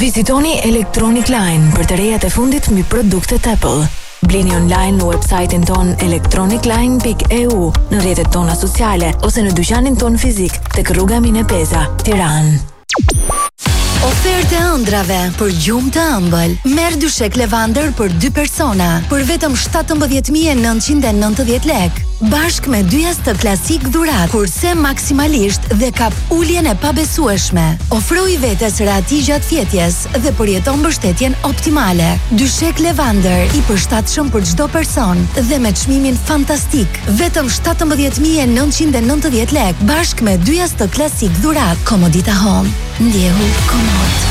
Vizitoni Electronic Line për të rejat e fundit mbi produktet Apple. Blini online në website-in tonë electronicline.eu, në rrjetet tona sociale ose në dyqanin tonë fizik tek rruga Mine Peza, Tiranë. Ofertë e ëndrrave për gjumë të ëmbël. Merr dyshek Levander për 2 persona për vetëm 17990 lekë. Bashkë me dy jastëkë klasik dhuratë, kurse maksimalisht dhe kap uljen e pabesueshme. Ofroji vetes rehati gjatë fjetjes dhe përjeto mbështetjen optimale. Dyshek Levander, i përshtatshëm për çdo person dhe me çmimin fantastik, vetëm shtatëmbëdhjetë mijë e nëntëqind e nëntëdhjetë lekë, bashkë me dy jastëkë klasik dhuratë. Comodita Home, ndjehu komod.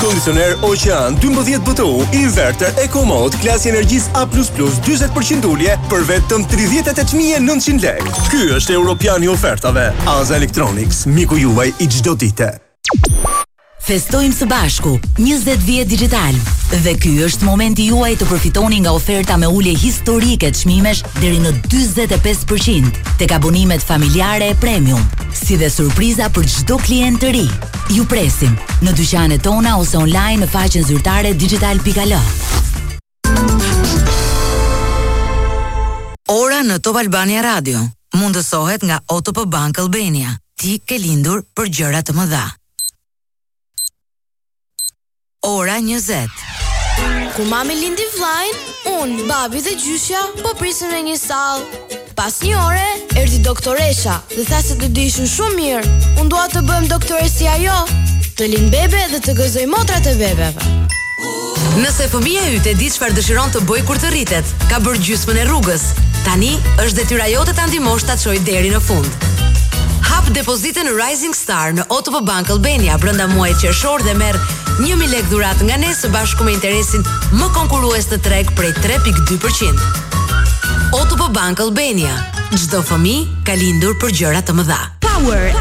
Kondicioner Ocean 12 BTU Inverter Eco Mode Klasi i Energjisë A++ 40% ulje për vetëm 38900 lekë. Ky është Europiani i ofertave. Aza Electronics, miku juaj i çdo dite. Festojmë së bashku 20 vjet Digitalb dhe ky është momenti juaj të përfitoni nga oferta me ulje historike çmimesh deri në 45% tek abonimet familjare e premium. si dhe surpriza për çdo klient të ri. Ju presim në dyqanet tona ose online në faqen zyrtare digitalb.al. Ora në Top Albania Radio mundësohet nga OTP Bank Albania. Ti ke lindur për gjëra të mëdha. Ora njëzet. Kur mami lindi vëllain, unë, babi dhe gjyshja po prisnim në një sallë. Pas një ore, erdi doktoresha dhe tha se të dy ishin shumë mirë. Unë dua të bëhem doktore si ajo, të lind bebe dhe të gëzoj motrat e bebeve. Nëse fëmija yt e di çfarë dëshiron të bëjë kur të rritet, ka bërë gjysmën e rrugës. Tani, është detyra jote ta ndihmosh ta çojë deri në fund. Hap depozitën Rising Star në OTP Bank Albania brenda muajit qershor dhe merr një mijë lekë dhuratë nga ne së bashku me interesin më konkurrues në treg prej tre pikë dy për qind. OTP Bank Albania, çdo fëmijë ka lindur për gjëra të mëdha. Power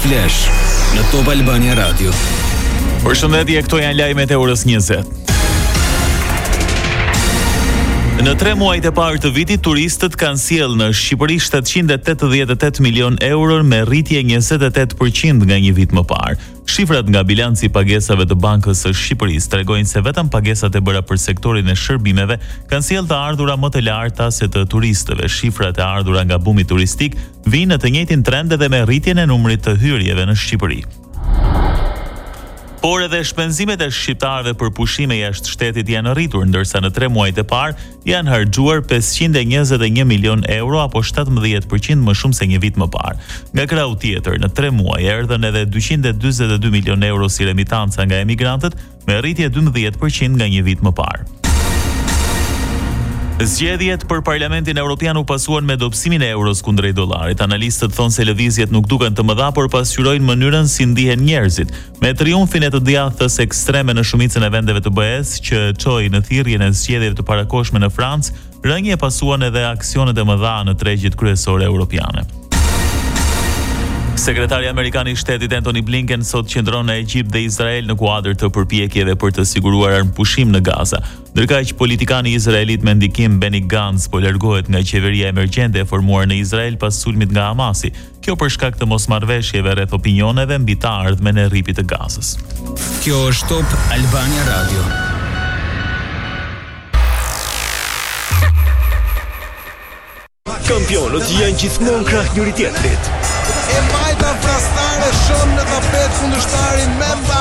Flash në Top Albania Radio. Përshëndetje, këto janë lajmet e orës 20. Në tre muajt e parë të vitit, turistët kanë sjellë në Shqipëri 788 milion euro me rritje 28% nga një vit më parë. Shifrat nga bilanci i pagesave të Bankës së Shqipërisë tregojnë se vetëm pagesat e bëra për sektorin e shërbimeve kanë sjellë të ardhura më të larta se të turistëve. Shifrat e të ardhurave nga bumi turistik vijnë në të njëjtin trend edhe me rritjen e numrit të hyrjeve në Shqipëri. Por edhe shpenzimet e shqiptarëve për pushime jashtë shtetit janë rritur, ndërsa në tre muajt e parë janë harxhuar 521 milion euro apo 17% më shumë se një vit më parë. Nga krahu tjetër, në tre muaj erdhën edhe 242 milion euro si remitanca nga emigrantët, me rritje dymbëdhjetë për qind nga një vit më parë. Zgjedhjet për Parlamentin Evropian u pasuan me dobësimin e euros kundrejt dollarit. Analistët thonë se lëvizjet nuk duken të mëdha, por pasqyrojnë mënyrën si ndihen njerëzit. Me triumfin e të djathtës ekstreme në shumicën e vendeve të BE-së, që çoi në thirrjen e zgjedhjeve të parakohshme në Francë, Rënie pësuan edhe aksionet e mëdha në tregjet kryesore europiane. Sekretari amerikan i Shtetit Anthony Blinken sot qëndron në Egjipt dhe Izrael në kuadër të përpjekjeve për të siguruar armëpushim në Gaza. Ndërkaq, politikani izraelit me ndikim Benny Gantz po largohet nga qeveria emergjente e formuar në Izrael pas sulmit nga Hamasi. Kjo për shkak të mosmarrëveshjeve rreth opinioneve mbi të ardhmen e rripit të Gazës. Kjo është Top Albania Radio. Kampionët janë gjithmonë krah njëri tjetrit. E majta rastare çon në tapet kundërshtarin Memba.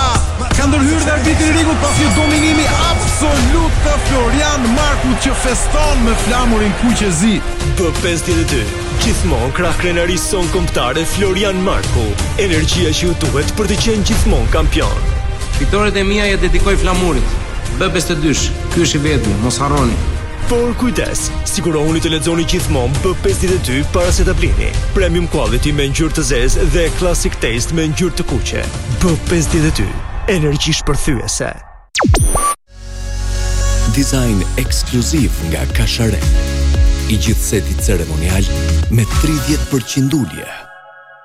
Ka ndërhyrë dhe arbitri Rigut pas një dominimi absolut të Florian Markut që feston me flamurin kuq e zi. B52. Gjithmonë krah krenarisë sonë kombëtare Florian Marku. Energjia që ju duhet për të qenë gjithmonë kampion. Fitoret e mia ja dedikoj flamurit. B52, ky është i vetmi, mos harroni. Por kujdes, sigurohuni të lexoni gjithmonë B52 para se ta blini. Premium quality me ngjyrë të zezë dhe classic taste me ngjyrë të kuqe. B52, energji shpërthyese. Dizajn ekskluziv nga Casciare. I gjithë seti ceremonial me 30% ulje.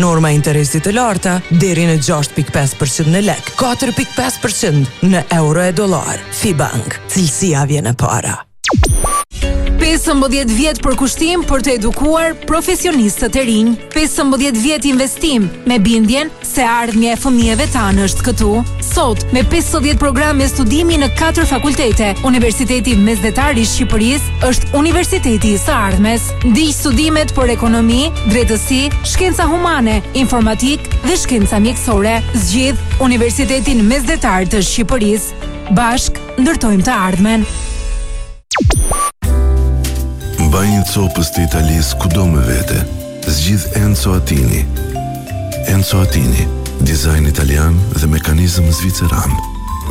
Norma interesi të larta deri në gjashtë pikë pesë për qind në lekë, katër pikë pesë për qind në euro e dollarë. FIBank, cilësia vjen e para. Pesëmbëdhjetë vjet përkushtim për të edukuar profesionistë të rinj. Pesëmbëdhjetë vjet investim me bindjen se e ardhmja e fëmijëve tanë është këtu. Sot, me 50 programe studimi në katër fakultete, Universiteti Mesdhetar i Shqipërisë është universiteti i së ardhmes. Ndiq studimet për ekonomi, drejtësi, shkenca humane, informatikë dhe shkenca mjekësore. Zgjidh Universitetin Mesdhetar të Shqipërisë. Bashkë ndërtojmë të ardhmen. Mbaj një copëz të Italisë kudo me vete. Zgjidh Enzo Attini. Enzo Attini, dizajn italian dhe mekanizëm zviceran.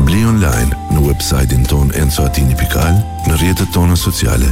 Bli online në website-in tonë enzoattini.al, në rrjetet tona sociale.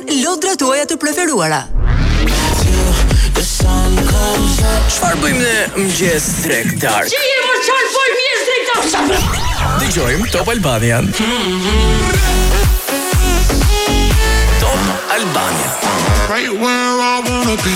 lodrat tuaja të preferuara. Çfarë bëjmë në mëngjes drekë darkë? Si je mor djal po mirë drekë darkë. Dëgjojmë Top Albania. Top Albania. Right where I wanna be.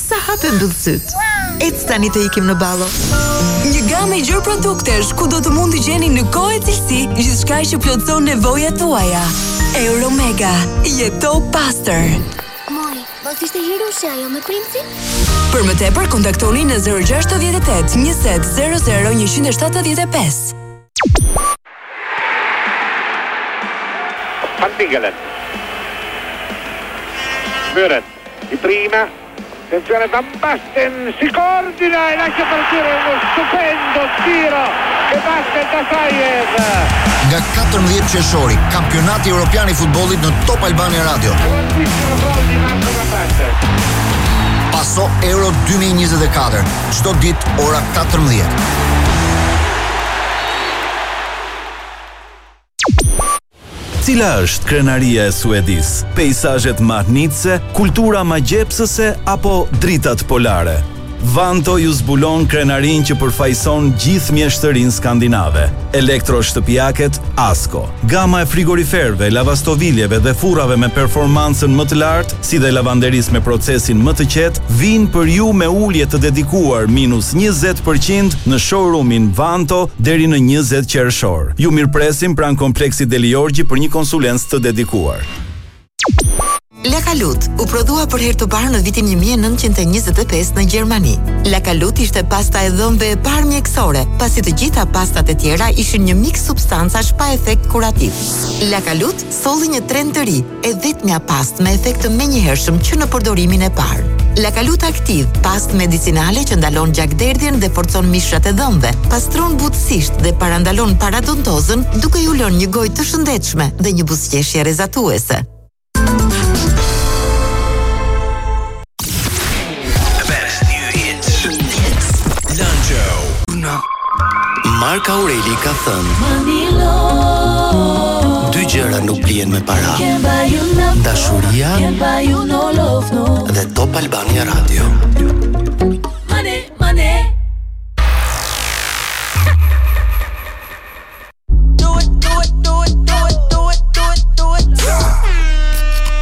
Sa hap e mbyll sytë. Ec tani të ikim në ballo. Një gamë e gjerë produktesh ku do të mund të gjeni në kohë e cilësi gjithçka që plotëson nevojat tuaja. Euromega, jeto pastër. Moj, do të ishte hirushi ajo me princin? Për më tepër kontaktoni në 068 20 00 175. Van Tingelen. Mühren, di prima. Attenzione Van Basten, si coordina e lascia partire uno stupendo tiro e batte Dasaev. Nga 14 qershori, kampionati europian i futbollit në Top Albania Radio. Paso Euro 2024, çdo ditë ora 14. Cila është krenaria e Suedisë? Peisazhet mahnitëse, kultura magjepsëse apo dritat polare? Vanto ju zbulon krenarinë që përfaqëson gjithë mjeshtërinë skandinave, elektroshtëpiaket Asko. Gama e frigoriferëve, lavastoviljeve dhe furrave me performancën më të lartë, si dhe lavanderisë me procesin më të qetë, vijnë për ju me ulje të dedikuar minus njëzet për qind në showroom-in Vanto deri në njëzet qershor. Ju mirëpresim pranë Kompleksit Delijorgji për një konsulencë të dedikuar. Lakalut u prodhua për herë të parë në vitin 1925 në Gjermani. Lakalut ishte pasta e dhëmbëve e parë mjekësore, pasi të gjitha pastat e tjera ishin një miks substancash pa efekt kurativ. Lakalut solli një trend të ri, e vetmja pastë me efekt të menjëhershëm që në përdorimin e parë. Lakalut aktiv, pastë medicinale që ndalon gjakderdhjen dhe forcon mishrat e dhëmbëve, pastron butësisht dhe parandalon paradontozën, duke ju lënë një gojë të shëndetshme dhe një buzëqeshje rrezatuese. Mark Aureli ka thënë Dy gjëra nuk blihen me para Dashuria Dhe Top Albania Radio Money, money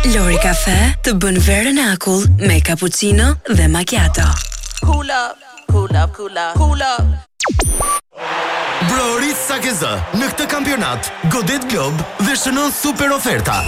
Lori Cafe të bën verën akull me cappuccino dhe macchiato. Cool up, cool up, cool up, cool up. Brohorit sa ke zë në këtë kampionat, godet Globe dhe shënon super oferta.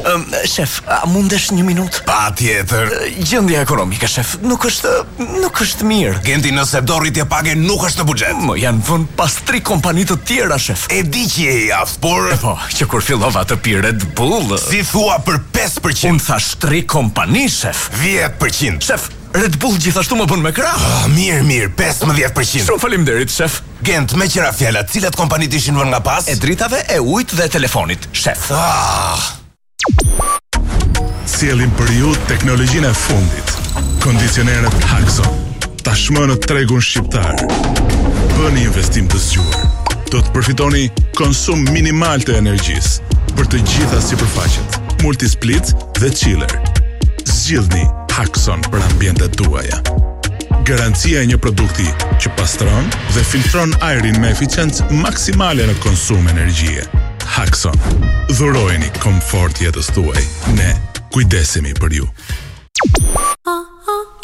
Um, shef, a mundesh një minutë? Patjetër. Gjendja ekonomike, shef, nuk është, nuk është mirë. Genti nëse do rritje page nuk është në buxhet. Më janë vënë pas tri kompani të tjera, shef. E di që je i aftë, por... E po, që kur fillova të pi Red Bull... Si thua për 5%? Unë thashë tri kompani, shef. 10%. Shef, Red Bull gjithashtu më bën me krah. Ah, mirë, mirë, 15%. Shumë faleminderit, shef. Gent, meqë ra fjala, cilat kompani të ishin vënë nga pas? E dritave, e ujit dhe e telefonit, shef. Ahh. Sjellim për ju teknologjinë e fundit. Kondicionerët Hakson. Tashmë në tregun shqiptar. Bëni investim të zgjuar. Do të përfitoni konsum minimal të energjisë për të gjitha sipërfaqet, multisplit dhe chiller. Zgjidhni Hakson për ambientet tuaja. Garancia e një produkti që pastron dhe filtron ajrin me eficiencë maksimale në konsum energjie. Hakson. Dhurojini komfort jetës tuaj. Ne kujdesemi për ju.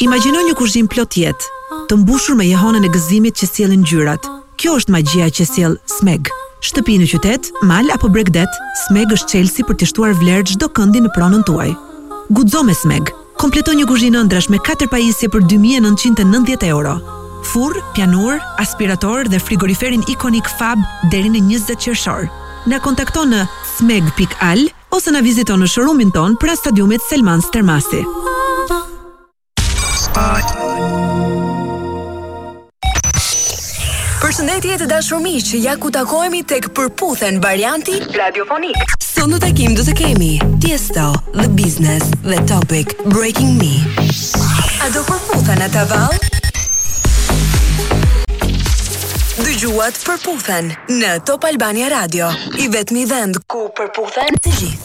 Imagjino një kuzhinë plot jetë, të mbushur me jehonën e gëzimit që sjellin ngjyrat. Kjo është magjia që sjell Smeg. Shtëpi në qytet, mal apo bregdet, Smeg është çelësi për t'i shtuar vlerë çdo këndi në pronën tuaj. Guxo me Smeg, Kompleto një kuzhinë ëndrrash me katër pajisje për dy mijë e nëntëqind e nëntëdhjetë euro. Furrë, pianurë, aspirator dhe frigoriferin ikonik Fab deri në njëzet qershor. Na kontakto në smeg pikë al ose na vizito në showroom-in tonë pranë stadiumit Selman Stërmasi. Përshëndetje të dashur miq, ja ku takohemi tek Përputhen varianti radiofonik. Sot në takim do të kemi Tiesto, The Business dhe Topic, Breaking Me. A do përputhen ata vallë? Dëgjuat Përputhen në Top Albania Radio, i vetmi vend ku përputhen të gjithë.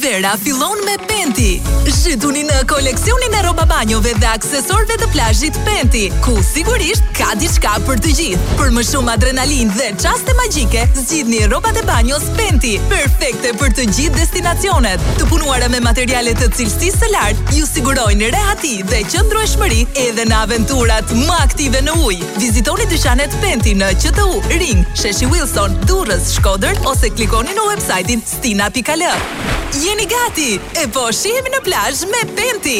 Vera fillon me Penti. Zhytuni në koleksionin e rrobabanjove dhe aksesorëve të plazhit Penti, ku sigurisht ka diçka për të gjithë. Për më shumë adrenalinë dhe çaste magjike, zgjidhni rrobat e banjës Penti, perfekte për të gjithë destinacionet. Të punuara me materiale të cilësisë së lartë ju sigurojnë rehati dhe qëndrueshmëri edhe në aventurat më aktive në ujë. Vizitoni dyqanet Penti në QTU, Ring, Sheshi Wilson, Durrës, Shkodër ose klikoni në websajtin Stina.al Jeni gati! E po shihemi në plazh me Penti!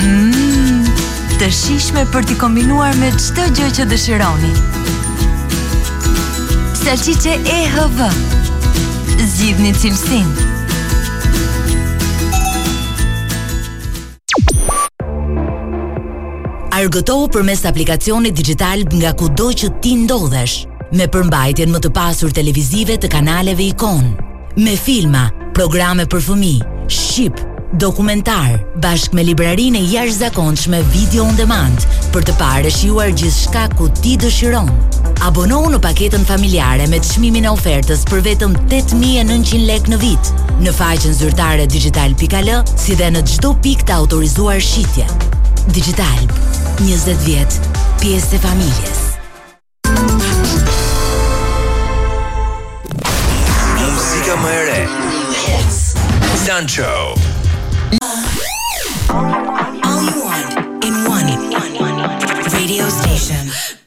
Mmm, të shijshme për t'i kombinuar me çdo gjë që dëshironi. Salçiçe EHW. Zgjidhni cilësinë. Argëtohu përmes aplikacionit dixhital nga kudo që ti ndodhesh, me përmbajtjen më të pasur televizive të kanaleve ikonë, me filma, programe për fëmijë, shqip, dokumentar, bashkë me librarinë e jashtëzakonshme Video on Demand për të parë e shijuar gjithçka ku ti dëshiron. Abonohu në paketën familjare me çmimin e ofertës për vetëm 8900 lekë në vit. në faqen zyrtare digitalb.al, si dhe në çdo pikë të autorizuar shitje. Digitalb, 20 vjet, pjesë e familjes. Muzika më e re. Sancho. All you want in one radio station.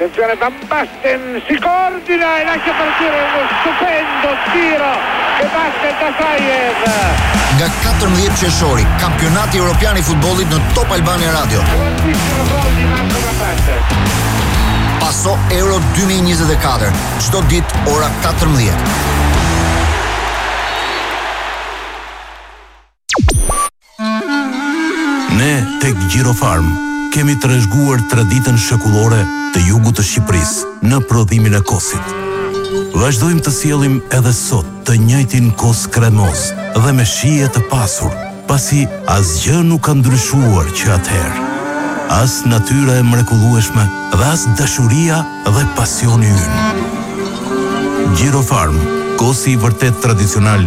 Attenzione Van Basten, si coordina e lascia partire uno stupendo tiro che batte Dasaev. Nga 14 qershori, kampionati europian i futbollit në Top Albania Radio. Paso Euro 2024, çdo ditë ora 14. Ne tek Gjirofarm kemi trashëguar traditën shekullore të jugut të Shqipërisë në prodhimin e kosit. Vazhdojmë të sjellim edhe sot të njëjtin kos kremoz dhe me shije të pasur, pasi asgjë nuk ka ndryshuar që atëherë. As natyra e mrekullueshme dhe as dashuria dhe pasioni ynë. Gjirofarm, kosi i vërtetë tradicional.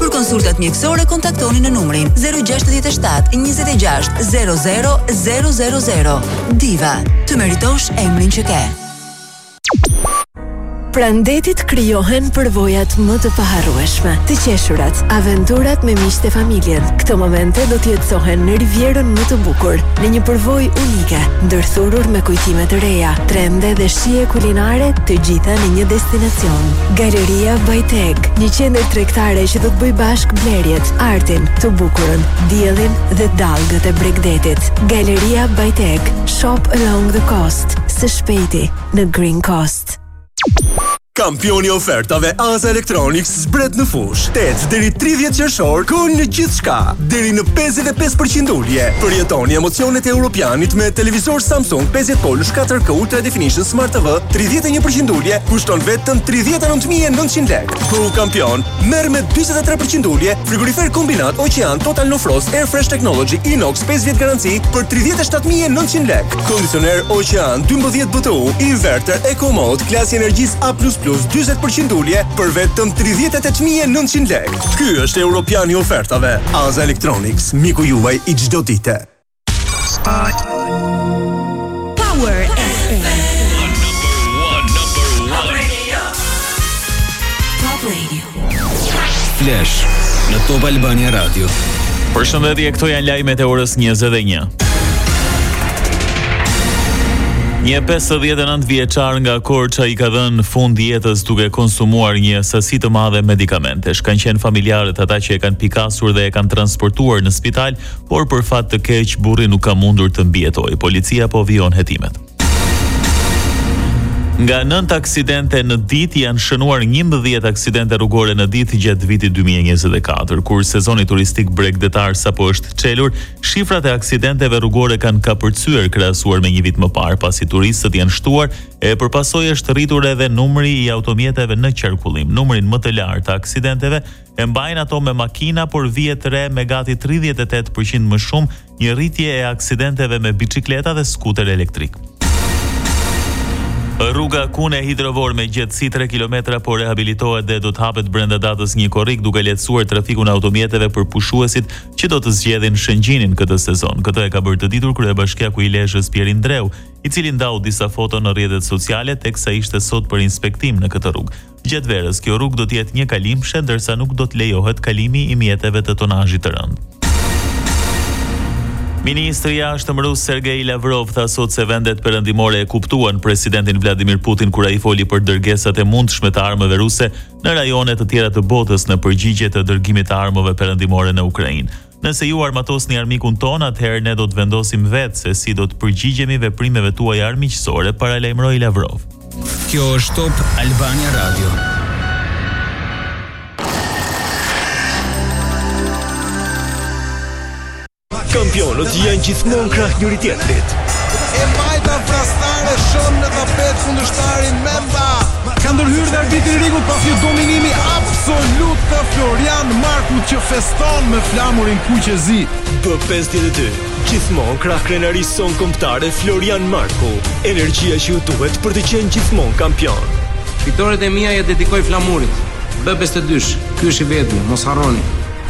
Për konsultat mjekësore kontaktoni në numrin 067 26 00 000. Diva, të meritosh emrin që ke. Pranë detit krijohen përvojat më të paharrueshme, të qeshurat, aventurat me miqtë e familjen. Këto momente do të jetësohen në Rivierën më të bukur, në një përvojë unike, ndërthurur me kujtime të reja, trende dhe shije kulinare, të gjitha në një destinacion. Galeri Ria by TEG, një qendër tregtare që do të bëjë bashkë blerjet, artin, të bukurën, diellin dhe dallgët e bregdetit. Galeria by TEG, shop along the coast, së shpejti në Green Coast. Kampioni i ofertave Aza Electronics zbret në fushë. 8 deri 30 qershor gol në gjithçka. Deri në 55% ulje. Përjetoni emocionet e Europianit me televizor Samsung 50 polsh 4K Ultra Definition Smart TV 31% ulje kushton vetëm 39900 lekë. Si kampion merr me 43% ulje frigorifer kombinat Ocean Total No Frost Air Fresh Technology Inox 5 vjet garanci për 37900 lekë. Kondicioner Ocean 12 BTU inverter Eco Mode klasi energjisë A++ 40% ulje për vetëm 38900 lekë. Ky është europiani i ofertave. Aza Electronics, miku juaj i çdo dite. Power FM. Top Radio. Top Radio. Flash në Top Albania Radio. Përshëndetje, këto janë lajmet e orës 21. Një 59 vjeçar nga Korça i ka dhënë fund jetës duke konsumuar një sasi të madhe medikamentesh. Kanë qenë familjarët ata që e kanë pikasur dhe e kanë transportuar në spital, Por për fat të keq, burri nuk ka mundur të mbijetojë. Policia po vijon hetimet. Nga nëntë aksidente në ditë janë shënuar 11 aksidente rrugore në ditë gjatë vitit 2024. Kur sezoni turistik bregdetar sapo është çelur, shifrat e aksidenteve rrugore kanë kapërcyer krahasuar me një vit më parë, pasi turistët janë shtuar e për pasojë është rritur edhe numri i automjeteve në qarkullim. Numrin më të lartë të aksidenteve E mbajnë ato me makina, por vihet re me gati tridhjetë e tetë për qind më shumë, një rritje e aksidenteve me biçikleta dhe skuter elektrikë. Rruga Kune Hidrovor me gjatësi tre kilometra po rehabilitohet dhe do të hapet brenda datës një korrik duke lehtësuar trafikun e automjeteve për pushuesit që do të zgjedhin Shëngjinin këtë sezon. Këtë e ka bërë të ditur kryebashkiaku i Lezhës Pjerin Ndreu, i cili ndau disa foto në rrjetet sociale teksa ishte sot për inspektim në këtë rrugë. Gjatë verës, kjo rrugë do të jetë njëkalimshe, ndërsa nuk do të lejohet kalimi i mjeteve të tonazhit të rëndë. Ministri i Jashtëm rus Sergei Lavrov tha sot se vendet perëndimore e kuptuan presidentin Vladimir Putin kur ai foli për dërgesat e mundshme të armëve ruse në rajone të tjera të botës në përgjigje të dërgimit të armëve perëndimore në Ukrainë. Nëse ju armatosni armikun tonë, atëherë ne do të vendosim vetë se si do t'u përgjigjemi veprimeve tuaja armiqësore, paralajmëroi Lavrov. Kjo është Top Albania Radio. Kampionët janë gjithmonë krah njëri tjetrit. E majta fatale lëshon në tapet kundërshtarin Mema. Ka ndërhyrë dhe arbitri Rigu pas një dominimi absolut të Florian Markut që feston me flamurin kuq e zi. B52, gjithmonë krah krenarisë sonë kombëtare Florian Marku, energjia që ju duhet për të qenë gjithmonë kampion. Fitoret e mia ja dedikoj flamurit. B52, ky është i vetmi, mos harroni.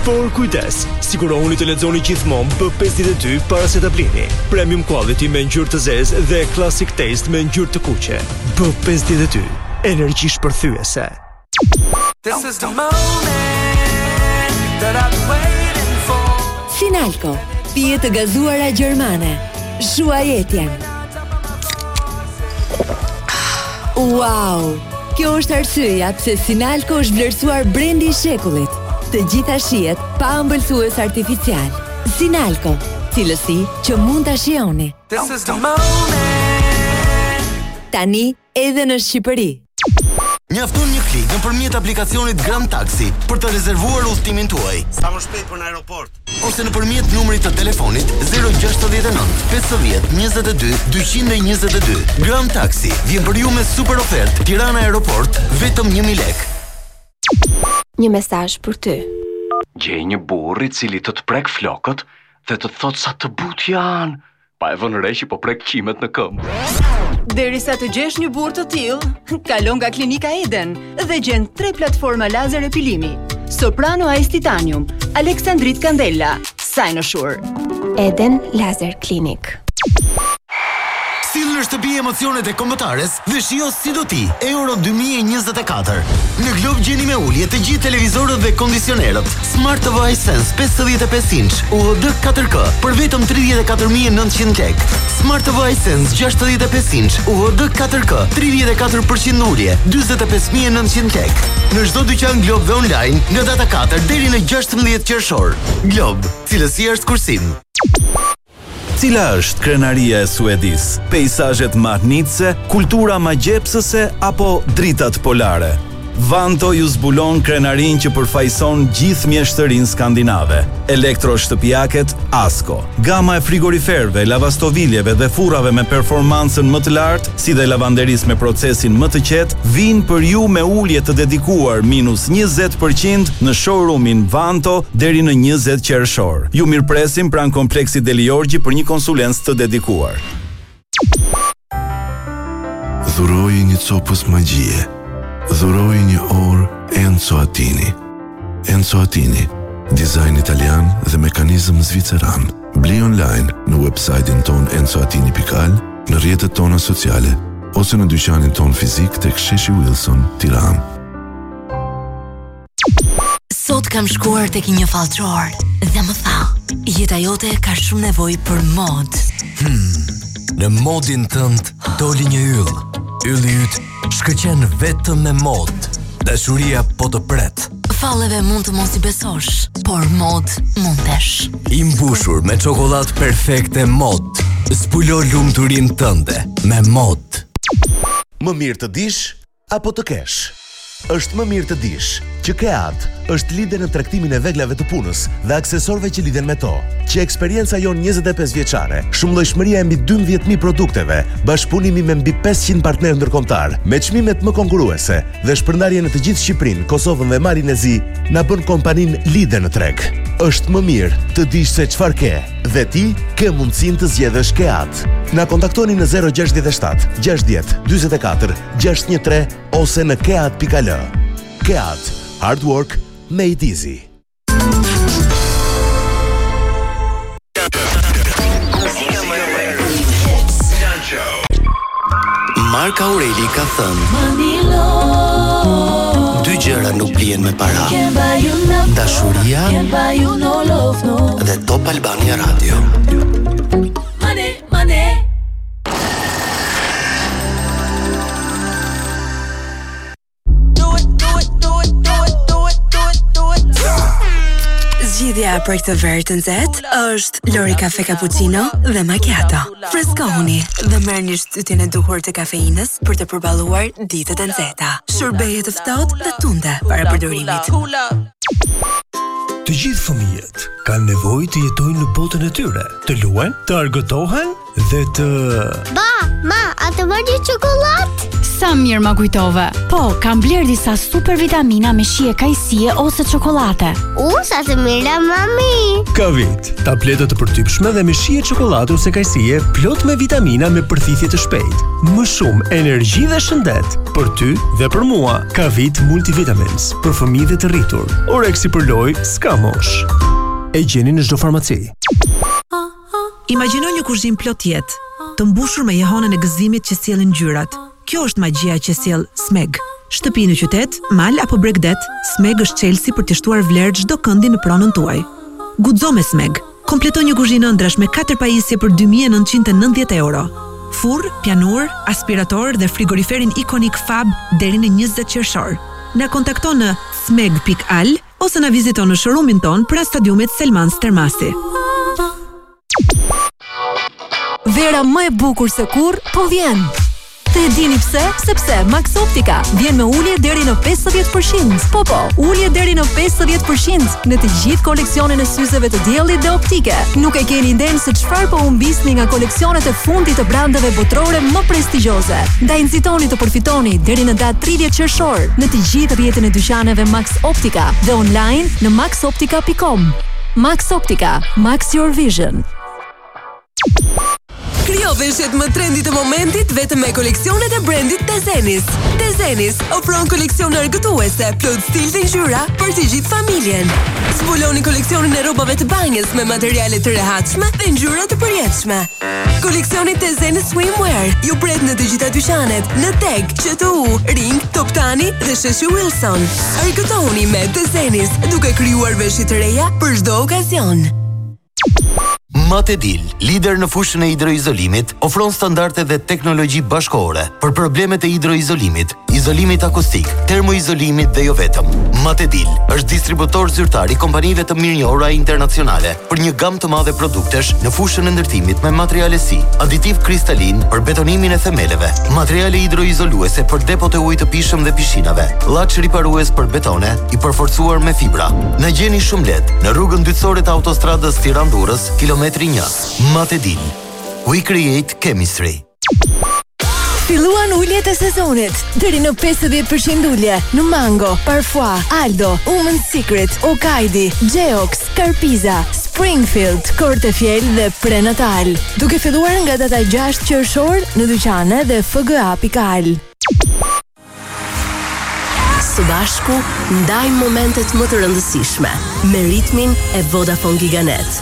Por kujdes, sigurohuni të lexoni gjithmonë B52 para se ta blini. Premium quality me ngjyrë të zezë dhe classic taste me ngjyrë të kuqe. B52, energji shpërthyese. This is the moment that I've waiting for. Sinalco, pije të gazuara gjermane. Shuaj etjen. Wow! Kjo është arsyeja pse Sinalco është vlerësuar brendi i shekullit. Të gjitha shijet pa ëmbëlsues artificial. Sinalco, cilësi që mund ta shijoni. This is the moment. Tani edhe në Shqipëri. Mjafton një klik nëpërmjet aplikacionit Grand Taxi për të rezervuar udhëtimin tuaj. Sa më shpejt për në aeroport. Ose nëpërmjet numrit të telefonit 069 50 22 222. Grand Taxi vjen për ju me super ofertë Tiranë Aeroport vetëm 1000 lekë. Një mesazh për ty. Gjej një burrë i cili të të prek flokët dhe të thotë sa të butë janë, pa e vënë re që po prek qimet në këmbë. Derisa të gjesh një burrë të tillë, kalo nga klinika Eden dhe gjen tre platforma lazer epilimi. Soprano Ice Titanium, Alexandrit Candela, Cynosure. Eden Laser Clinic. Sill në shtëpi emocionet e kombëtares Dhe shijo si do ti Euro dy mijë e njëzet e katër. Në Glob gjeni me ulje të gjithë televizorët dhe kondicionerët. Smart TV Hisense pesëdhjetë e pesë inç UHD katër K për vetëm tridhjetë e katër mijë e nëntëqind lekë. Smart TV Hisense gjashtëdhjetë e pesë inç UHD katër K tridhjetë e katër për qind ulje dyzet e pesë mijë e nëntëqind lekë. Në çdo dyqan Glob dhe online nga data katër deri në gjashtëmbëdhjetë qershor. Glob, cilësia është kursim. Cila është krenaria e Suedisë, peisazhet mahnitëse, kultura magjepsëse apo dritat polare? Vanto ju zbulon krenarinë që përfaqëson gjithë mjeshtërinë skandinave. Elektroshtëpiaket Asko, gama e frigoriferëve, lavastoviljeve dhe furrave me performancën më të lartë, si dhe lavanderisë me procesin më të qetë vijnë për ju me ulje të dedikuar minus njëzet për qind në showroom-in Vanto deri në njëzet qershor. Ju mirëpresim pranë Kompleksit Delijorgji për një konsulencë të dedikuar. Dhuroji një copëz magjie, dhuroji një orë Enzo Attini. Enzo Attini, dizajn italian dhe mekanizëm zviceran. Bli online në website-in tonë enzoatini.al, në rrjetet tona sociale ose në dyqanin tonë fizik tek Sheshi Wilson, Tiranë. Sot kam shkuar tek një fallxhor dhe më tha, jeta jote ka shumë nevojë për mod. Hmm, në modin tënd doli një yll. Ylli yt Shkëlqen vetëm me mod. Dashuria po të pret. Falleve mund të mos i besosh, por Mod mundesh. I mbushur me çokollatë perfekte mod. Zbulo lumturinë tënde me mod. Më mirë të dish apo të kesh? Është më mirë të dish që Keat është lider në tregtimin e veglave të punës dhe aksesorëve që lidhen me to. Eksperienca jonë njëzet e pesë vjeçare, shumëllojshmëria e mbi dymbëdhjetë mijë produkteve, bashkëpunimi me mbi pesëqind partnerë ndërkombëtarë, me çmimet më konkurruese dhe shpërndarje në të gjithë Shqipërinë, Kosovën dhe Malin e Zi, na bën kompaninë lider në treg. Është më mirë të dish se çfarë ke dhe ti ke mundësinë të zgjedhësh Keat. Na kontaktoni në zero gjashtëdhjetë e shtatë, gjashtëdhjetë, dyzet e katër, gjashtëqind e trembëdhjetë, ose në keat.al. Keat, hard work, made easy. Mark Aureli ka thënë Dy gjëra nuk blihen me para Dashuria Dhe Top Albania Radio Zgjidhja për këtë verë të nxehtë është Lori Cafe Cappuccino dhe Macchiato. Freskohuni dhe merrni shtytjen e duhur të kafeinës për të përballuar ditët e nxehta. Shërbeje të ftohtë dhe tunde para përdorimit. Të gjithë fëmijët kanë nevojë të jetojnë në botën e tyre, të luajnë, të argëtohen dhe të Ma, ma, a të marr një çokollatë? Sa mirë ma kujtove Po, kam blerë disa super vitamina me shije kajsie ose çokollate U, sa të mirë mami Kavit, tableta të përtypshme dhe me shije çokollate ose kajsie Plot me vitamina me përthithje të shpejtë Më shumë energji dhe shëndet Për ty dhe për mua Kavit multivitamins Për fëmijë dhe të rritur Oreksi për lojë, s'ka moshë E gjeni në çdo farmaci Imagjino një kuzhinë plot jetë, të mbushur me jehonën e gëzimit që sjellin ngjyrat. Kjo është magjia që sjell Smeg. Shtëpi në qytet, mal apo bregdet, Smeg është çelësi për t'i shtuar vlerë çdo këndi në pronën tuaj. Guxo me Smeg! Kompleto një kuzhinë ëndrrash me katër pajisje për dy mijë e nëntëqind e nëntëdhjetë euro. Furrë, pianurë, aspirator dhe frigoriferin ikonik Fab deri në njëzet qershor. Na kontakto në smeg.al. Ose na vizito në showroom-in tonë pranë stadiumit Selman Stërmasi. Vera më e bukur se kurrë po vjen! Të e dini pse? Sepse Max Optika vjen me ulje deri në 50%. Po po, ulje deri në 50% në të gjithë koleksionin e syzeve të diellit dhe optike. Nuk e keni idenë se çfarë po humbisni nga koleksionet e fundit të brandeve botërore më prestigjioze. Ndaj nxitoni të përfitoni deri në datë 30 qershor në të gjithë rrjetin e dyqaneve Max Optika dhe online në maxoptika.com. Max Optika, Max Your Vision. Krijo veshjet më trendy të momentit vetëm me koleksionet e brendit Tezenis. Tezenis ofron koleksione argëtuese, plot stil dhe ngjyra për të gjithë familjen. Zbuloni koleksionin e rrobave të banjës me materiale të rehatshme dhe ngjyra të përjetshme. Koleksioni Tezenis Swimwear ju pret në të gjitha dyqanet, në TEG, QTU, Ring, Toptani dhe Sheshi Wilson. Argëtohuni me Tezenis, duke krijuar veshje të reja për çdo okazion. Matedil, lider në fushën e hidroizolimit, ofron standarde dhe teknologji bashkëkohore për problemet e hidroizolimit, izolimit akustik, termoizolimit dhe jo vetëm. Matedil është distributor zyrtar i kompanive të mirënjohura internacionale për një gamë të madhe produktesh në fushën e ndërtimit me materiale si aditiv kristalin për betonimin e themeleve, materiale hidroizoluese për depot e ujit të pijshëm dhe pishinave, llaç riparues për betone i përforcuar me fibra. Na gjeni shumë lehtë në rrugën dytësore të autostradës Tiranë-Durrës, kilometri 1. Matedil. We create chemistry. Filluan uljet e sezonit. Deri në 50% ulje në Mango, Parfois, Aldo, Women'secret, Okaidi, Geox, Carpisa, Springfield, Cortefiel dhe Prenatal. Duke filluar nga data 6 qershor në dyqane dhe fga.al. Së bashku ndajmë momentet më të rëndësishme me ritmin e Vodafone Giganet.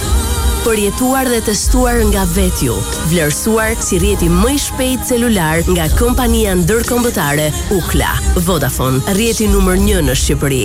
Përjetuar dhe testuar nga vetë ju, vlerësuar si rrjeti më i shpejtë celular nga kompania ndërkombëtare Ookla. Vodafone, rrjeti numër një në Shqipëri.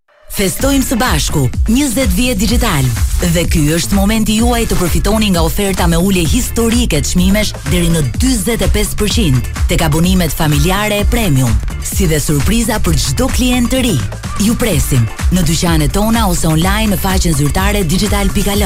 Festojmë së bashku 20 vjet Digitalb dhe ky është momenti juaj të përfitoni nga oferta me ulje historike çmimesh deri në 45% tek abonimet familjare e premium, si dhe surpriza për çdo klient të ri. Ju presim në dyqanet tona ose online në faqen zyrtare digitalb.al.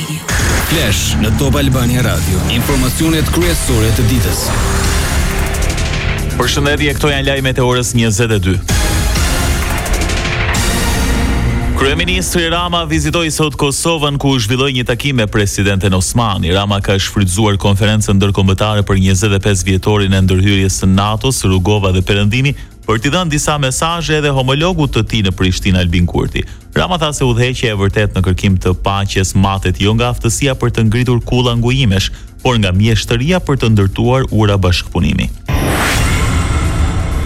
Flash në Top Albania Radio, informacionet kryesore të ditës. Përshëndetje, këto janë lajmet e orës 22. Kryeministri Rama vizitoi sot Kosovën ku zhvilloi një takim me presidenten Osmani. Rama ka shfrytëzuar konferencën ndërkombëtare për 25 vjetorin e ndërhyrjes së NATO-s, Rugova dhe Perëndimi, për t'i dhënë disa mesazhe edhe homologut të tij në Prishtinë, Albin Kurti. Rama tha se udhëheqja e vërtetë në kërkim të paqes matet jo nga aftësia për të ngritur kulla ngujimesh, por nga mjeshtëria për të ndërtuar ura bashkëpunimi.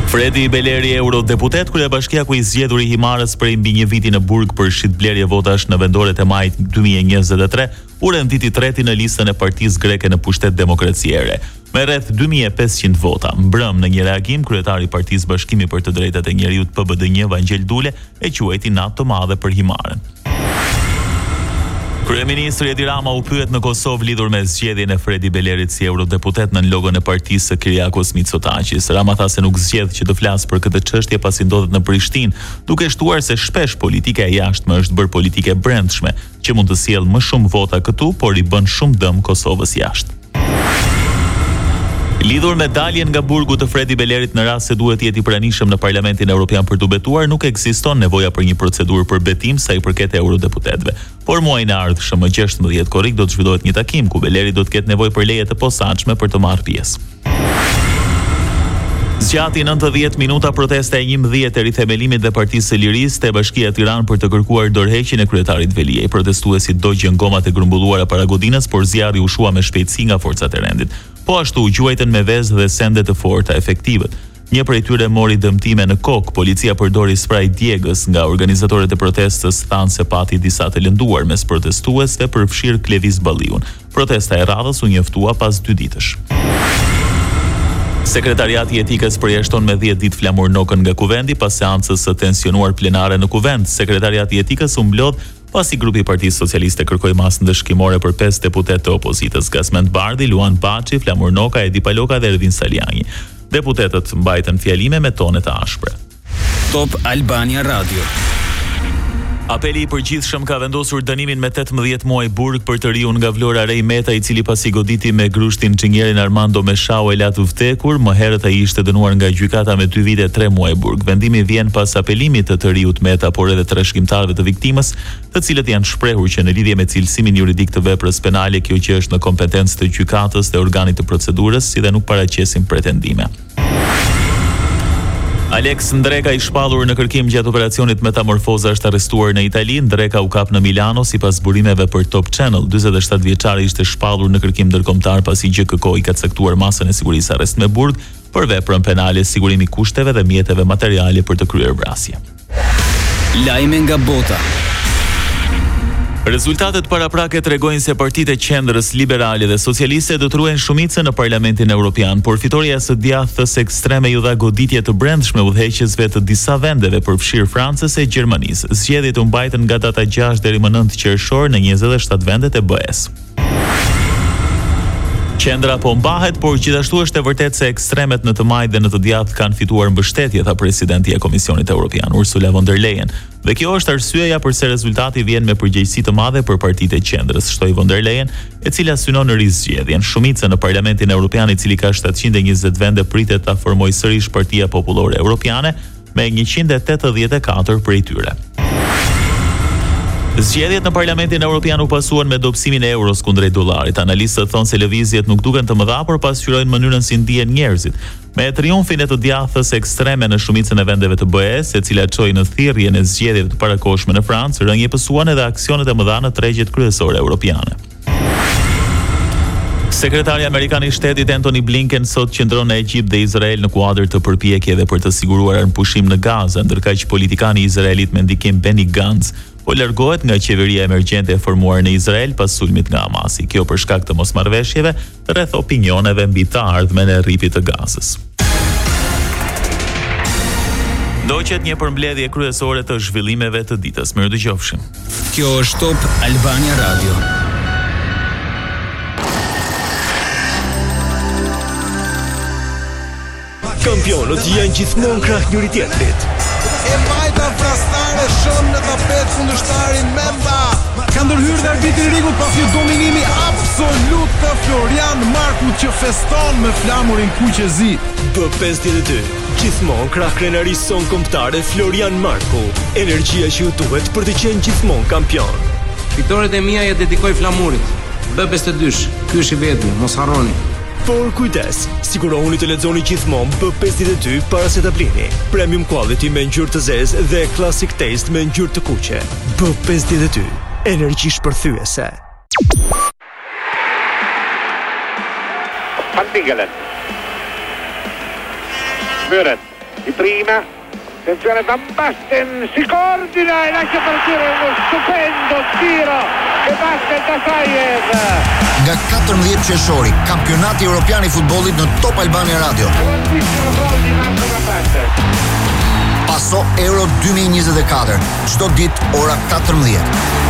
Fredi Beleri, eurodeputet, kryebashkiaku i zgjedhur i Himarës prej mbi një viti në burg për shitblerje votash në vendoret e majit dy mijë e njëzet e tre, u rendit i treti në listën e partisë greke në pushtet Demokracia e Re, me rreth dy mijë e pesëqind vota. Mbrëmë, në një reagim, kryetari i Partisë Bashkimi për të Drejtat e Njeriut, PBDNJ, Vangjel Dule, e quajti natë të madhe për Himarën. Kryeministri Edi Rama u pyet në Kosovë lidhur me zgjedhjen e Fredi Belerit si eurodeputet nën logon e partisë së Kyriakos Mitsotakis. Rama tha se nuk zgjedh që të flasë për këtë çështje pasi ndodhet në Prishtinë, duke shtuar se shpesh politika e jashtme është bërë politikë e brendshme, që mund të sjellë më shumë vota këtu, por i bën shumë dëm Kosovës jashtë. Lidhur me daljen nga burgu të Fredi Belerit në rast se duhet të jetë i pranishëm në Parlamentin Evropian për t'u betuar, nuk ekziston nevoja për një procedurë për betim sa i përket eurodeputetëve. Por muajin e ardhshëm, më gjashtëmbëdhjetë korrik, do të zhvillohet një takim ku Beleri do të ketë nevojë për leje të posaçme për të marrë pjesë. Zgjati nëntëdhjetë minuta protesta e njëmbëdhjetë e Rithemelimit dhe Partisë së Lirisë te Bashkia Tiranë për të kërkuar dorëheqjen e kryetarit Veliaj. Protestuesit dogjën gomat e grumbulluara para godinës, por zjarri u shua me shpejtësi nga forcat e rendit. Po ashtu, gjuajtën me vezë dhe sende të forta efektivët. Një prej tyre mori dëmtime në kokë, policia përdori spray djegës, nga organizatorët e protestës thanë se pati disa të lënduar mes protestuesve, përfshirë Klevis Balliun. Protesta e radhës u njoftua pas dy ditësh. Sekretariati i Etikës përjashton me dhjetë ditë Flamur Nokën nga Kuvendi pas seancës së tensionuar plenare në Kuvend. Sekretariati i Etikës u mblodh Pasi grupi i Partisë Socialiste kërkoi masë ndëshkimore për pesë deputetë të opozitës, Gazment Bardhi, Luan Baçi, Flamur Noka, Edi Paloka dhe Ervin Salianji, deputetët mbajtën fjalime me tone të ashpra. Top Albania Radio. Apeli i Përgjithshëm ka vendosur dënimin me tetëmbëdhjetë muaj burg për të riun nga Vlora Rej Meta, i cili pasi goditi me grusht inxhinierin Armando Meshau e la të vdekur, më herët ai ishte dënuar nga gjykata me dy vite e tre muaj burg. Vendimi vjen pas apelimit të të riut Meta, por edhe të trashëgimtarëve dhe të viktimës, të cilët janë shprehur që në lidhje me cilësimin juridik të veprës penale kjo që është në kompetencë të gjykatës dhe organit të procedurës si dhe nuk paraqesin pretendime. Aleks Ndreka i shpallur në kërkim gjatë operacionit Metamorfoza është arrestuar në Itali. Ndreka u kap në Milano sipas burimeve për Top Channel. 47 vjeçari ishte shpallur në kërkim ndërkombëtar pasi GJKKO i ka caktuar masën e sigurisë arrest me burg për veprën penale sigurimi i kushteve dhe mjeteve materiale për të kryer vrasje. Lajme nga bota. Rezultatet paraprake tregojnë se partitë e qendrës liberale dhe socialiste do të ruajnë shumicën në Parlamentin Evropian, por fitorja e së djathtës ekstreme iu dha goditje të brendshme udhëheqësve të disa vendeve, përfshirë Francës e Gjermanisë. Zgjedhjet u mbajtën nga data gjashtë deri më nëntë qershor në njëzet e shtatë vendet e BE-së. Qendra po mbahet, por gjithashtu është e vërtetë se ekstremet në të majtë dhe në të djathtë kanë fituar mbështetje, tha presidentja e Komisionit Evropian, Ursula von der Leyen. Dhe kjo është arsyeja përse rezultati vjen me përgjegjësi të madhe për partitë e qendrës, shtoi von der Leyen, e cila synon rizgjedhjen. Shumicën në Parlamentin Evropian, i cili ka shtatëqind e njëzet vende, pritet ta formojë sërish Partia Popullore Evropiane, me njëqind e tetëdhjetë e katër prej tyre. Zgjedhjet në Parlamentin Evropian u pasuan me dobësimin e euros kundrejt dollarit. Analistët thonë se lëvizjet nuk duken të mëdha, por pasqyrojnë mënyrën si ndihen njerëzit. Me triumfin e të djathtës ekstreme në shumicën e vendeve të BE-së, e cila çoi në thirrjen e zgjedhjeve të parakohshme në Francë, rënie pësuan edhe aksionet e mëdha në tregjet kryesore europiane. Sekretari amerikan i Shtetit Antony Blinken sot qëndron në Egjipt dhe Izrael në kuadër të përpjekjeve për të siguruar armëpushim në Gaza, ndërkaq politikani izraelit me ndikim Benny Gantz po largohet nga qeveria emergjente e formuar në Izrael pas sulmit nga Hamasi, kjo për shkak të mosmarrëveshjeve rreth opinioneve mbi të ardhmen e Rripit të Gazës. Ndoqët një përmbledhje kryesore të zhvillimeve të ditës. Mirë u dëgjofshim. Kjo është Top Albania Radio. Kampionët janë gjithmonë krah njëri tjetrit. E majta prestare shemb në tapet kundërshtarin Memba. Ka ndërhyrë dhe arbitri Rigu pas një dominimi absolut të Florian Marku që feston me flamurin kuq e zi. B52 Gjithmonë krah krenarisë sonë kombëtare Florian Marku. Energjia që ju duhet për të qenë gjithmonë kampion. Fitoret e mia ia dedikoj flamurit. B52, ky ësht i vetmi, mos harroni. Por kujdes, sigurohuni të lexoni gjithmonë B52 para se ta blini. Premium quality me ngjyrë të zezë dhe classic taste me ngjyrë të kuqe. B52, energji shpërthyese. Van Pingelen. Myren. Di prima, attenzione Van Basten, si coordina e lascia partire uno stupendo tiro e Basten da Sajev. Nga 14 qershori, kampionati europian i futbollit në Top Albania Radio. Paso Euro 2024, çdo ditë ora 14.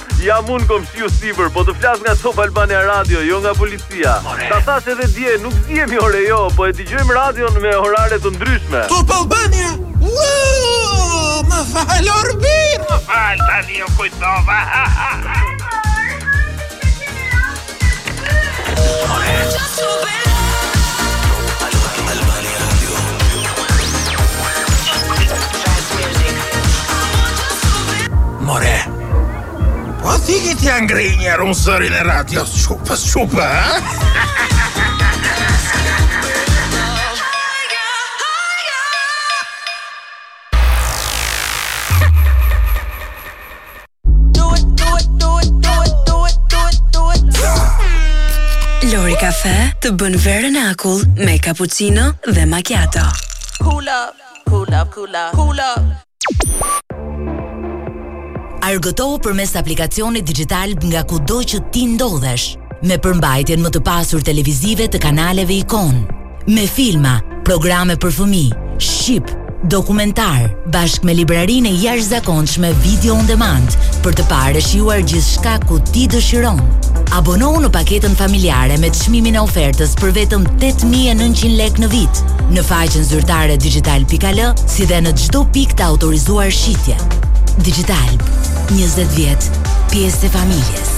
Jam unë komshiu sipër, po të flas nga Top Albania Radio, jo nga policia. Ta thashë edhe dje, nuk zihemi ore jo, po e dëgjojmë radion me orare të ndryshme. Top Albania! Uuu, më fal orbit! Më fal, tani u kujtova! More Po ti ki t'ja ngrej njerë unë zërin e radio Shupë, shupë, ha? Lori Cafe të bën verën akull me cappuccino dhe macchiato. Cool up, cool up, cool up, cool up. Argëtohu përmes aplikacionit Digitalb nga kudo që ti ndodhesh. me përmbajtjen më të pasur televizive të kanaleve ikonë, me filma, programe për fëmijë, shqip, dokumentarë, bashkë me librarinë e jashtëzakonshme Video on Demand për të parë e shijuar gjithçka ku ti dëshiron. Abonohu në paketën familjare me çmimin e ofertës për vetëm 8900 lekë në vit, në faqen zyrtare digitalb.al, si dhe në çdo pikë të autorizuar shitje. Digitalb, 20 vjet, pjesë e familjes.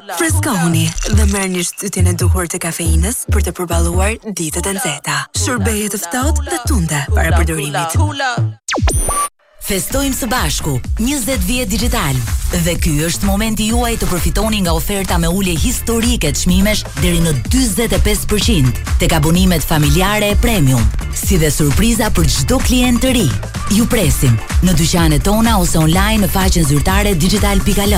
Freskohuni dhe merrni shtytjen e duhur të kafeinës për të përballuar ditët e nxehta. Shërbeje të ftohtë dhe tunde para përdorimit. Festojmë së bashku 20 vjet Digitalb dhe ky është momenti juaj të përfitoni nga oferta me ulje historike çmimesh deri në 45% tek abonimet familjare e premium, si dhe surpriza për çdo klient të ri. Ju presim në dyqanet tona ose online në faqen zyrtare digitalb.al.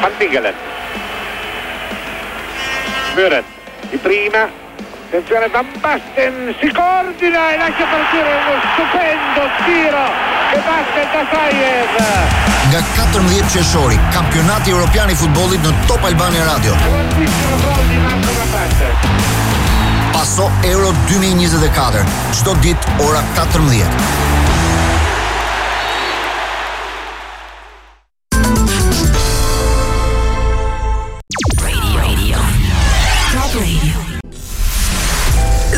Van Tiggelen. Mühren, di prima. Attenzione Van Basten, si coordina e lascia partire uno stupendo tiro che batte Dasaev. Nga 14 qershori, kampionati europian i futbollit në Top Albania Radio. Paso Euro 2024, çdo ditë ora 14.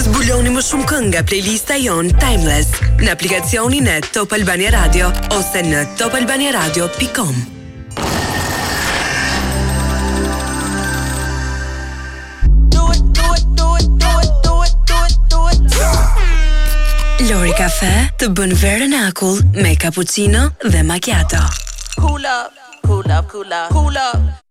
Zbuloni më shumë këngë nga playlista jonë Timeless në aplikacionin e Top Albania Radio ose në topalbaniaradio.com. Lori Kafe të bën verën akull me cappuccino dhe macchiato. Cool up, cool up, cool up, cool up.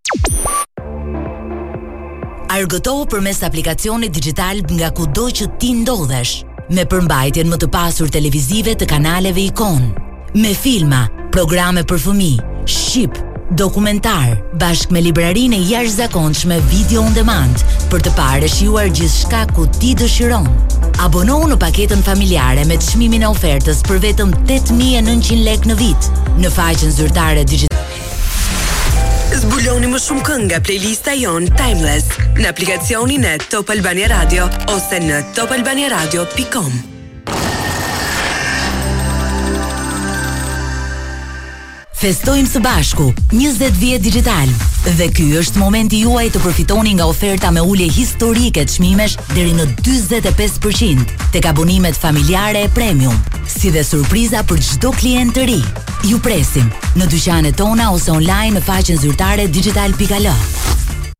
Argëtohu përmes aplikacionit Digitalb nga kudo që ti ndodhesh, me përmbajtjen më të pasur televizive të kanaleve ikonë. me filma, programe për fëmijë, shqip, dokumentar, bashkë me librarinë e jashtëzakonshme Video On Demand për të parë e shijuar gjithçka ku ti dëshiron. Abonohu në paketën familjare me çmimin e ofertës për vetëm 8900 lekë në vit në faqen zyrtare digital. Zbuloni më shumë këngë nga playlista jonë Timeless në aplikacionin e Top Albania Radio ose në topalbaniaradio.com. Festojmë së bashku 20 vjet DigitAlb dhe ky është momenti juaj të përfitoni nga oferta me ulje historike çmimesh deri në 45% tek abonimet familjare e premium, si dhe surpriza për çdo klient të ri. Ju presim në dyqanet tona ose online në faqen zyrtare digitalb.al.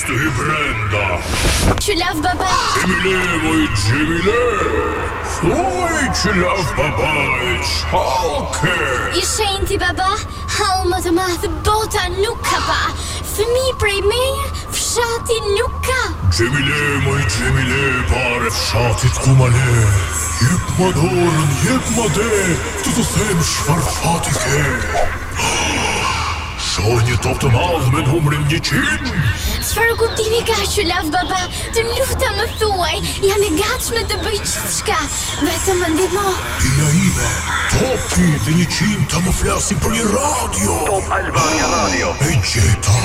Të hy brenda Qylaf baba Xhemile moj Xhemile Thuaj qylaf baba e ç'hall ke I shenjti baba Hall më të madh bota nuk ka pa Fëmi prej meje fshati nuk ka Xhemile moj Xhemile paret fshatit ku ma le Jepma dorën jepma de Të të them çfarë fati ke Shoh një top të madh me numrin 100. Çfarë kuptimi ka qylaf baba? Të lutem më thuaj, jam e gatshme të bëj gjithçka. Vetëm më ndihmo. Bija ime, topi dhe 100-ta më flasin për një radio. Top Albania Radio. E gjeta.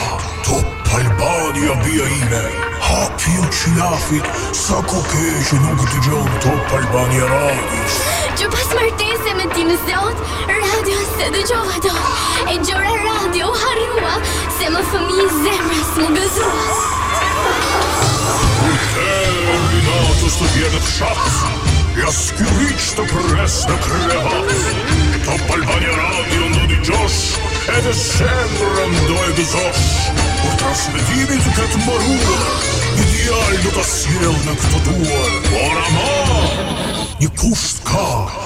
Top Albania bija ime. Hapju qylafit, sa kohë ke që nuk dëgjon Top Albania Radio. Që pas martese me tim zot, Radio s'e dëgjova dot E gjora radio u harrua Se me fëmi zemra s'm'u gëzua Kur të bjerë nata e vitit të shtatë Dhe ky burri yt të pret në krevat Vër Top Albania Radio në një qosh Edhe zemrën do e gëzosh Kur transmetimi të ketë mbaruar Një djalë do të sjellë në këto duar Por ama Një kusht ka